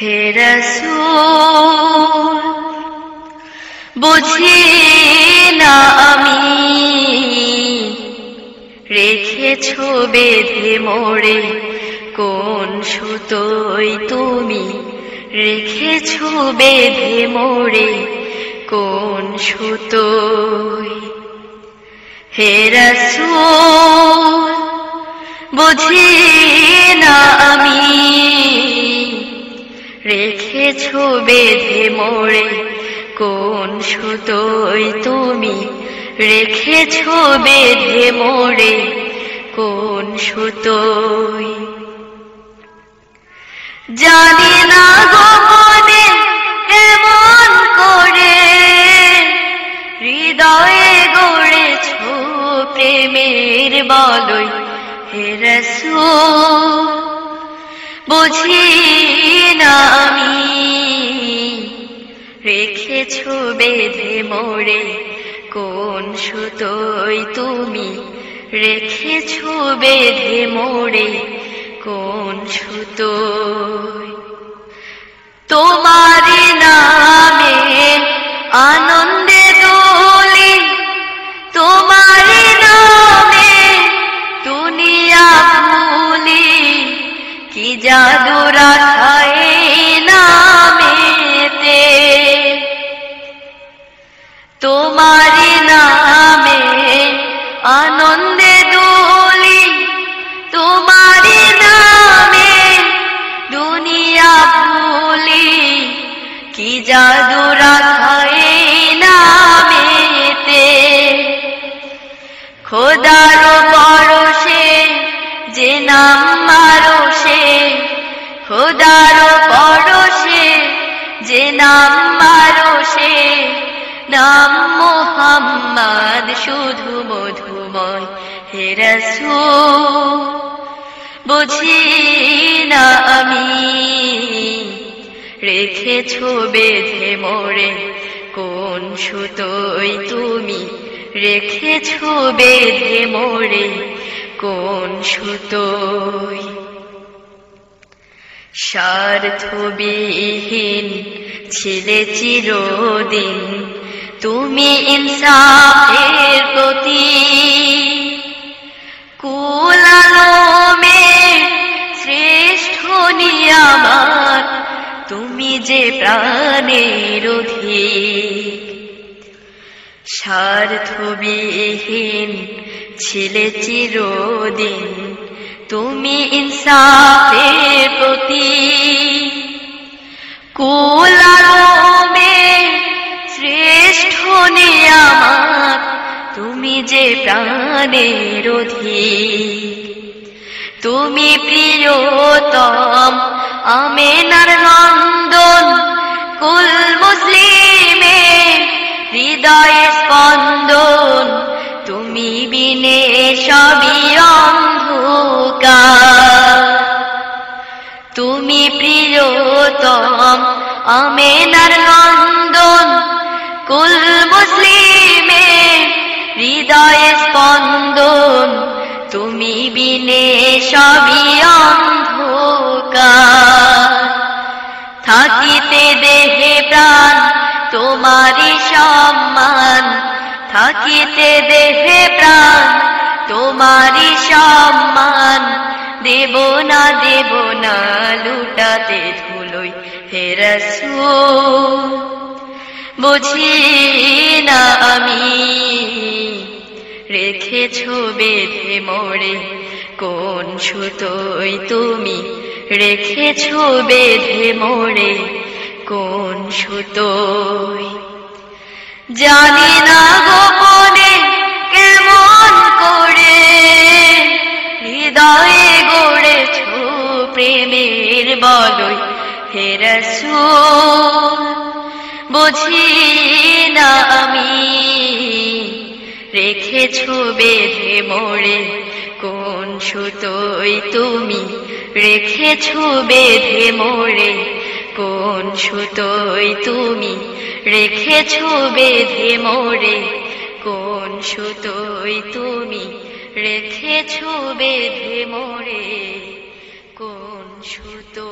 হে রসূল, বুঝি না আমি রেখেছ বেঁধে মোড়ে কোন সুতোই তুমি? রেখেছ বেঁধে মোড়ে কোন সুতোই? হে রসূল, বুঝি না আমি রেখেছ বেঁধে মোড়ে কোন সুতোই তুমি রেখেছ বেঁধে মোড়ে কোন সুতোই? জানি না গোপনে এমন করে। হৃদয়ে গড়েছ প্রেমের বলই হে রসূল। বুঝি না রেখেছ বেঁধে মোড়ে কোন সুতোই তুমি? রেখেছ বেঁধে মোড়ে কোন সুতোই? তোমার নামে আনন্দে খোদার পরশে, যে নাম মারো সে খোদার পরশে, যে নাম মারো সে নাম মোহাম্মদ শুধু মধুময় হে রসূল। বুঝি না আমি রেখেছ বেঁধে মোড়ে, কোন সুতোই তুমি রেখেছ বেঁধে মোড়ে কোন সুতোই? স্বার্থবিহীন ছিলে চিরদিন, তুমি ইনসাফের প্রতি। কুলালমে শ্রেষ্ঠ নিয়ামার, তুমি যে প্রাণের অধিক স্বার্থবিহীন ছিলে চিরদিন। তুমি ইনসাফের প্রতি। কুলালমে শ্রেষ্ঠ নিয়ামাত তুমি যে প্রাণের অধিক তুমি প্রিয়তম আমেনার নন্দন, কুল মুসলিমে হৃদয়ে স্পন্দন, তুমি বিনে সবই অন্ধকার। তুমি প্রিয়তম আমেনার নন্দন, কুল মুসলিমে হৃদয়ে স্পন্দন, তুমি বিনে সবই অন্ধকার। থাকিতে দেহে প্রাণ তোমারই সম্মান থাকিতে দেহে প্রাণ, তোমারই সম্মান। দেব না দেব না, লুটাতে ধুলোই হে বুঝি না আমি রেখেছ বেঁধে মোড়ে, কোন সুতোই তুমি রেখেছ বেঁধে মোড়ে? কোন সুতোই জানি না গোপনে কেমন করে হৃদয়ে গড়েছ প্রেমের বলই হে রসূল বুঝি না আমি রেখেছ বেঁধে মোড়ে কোন সুতোই তুমি? রেখেছ বেঁধে মোড়ে কোন সুতোই তুমি রেখেছ বেঁধে মোরে কোন সুতোই তুমি রেখেছ বেঁধে মোরে কোন সুতো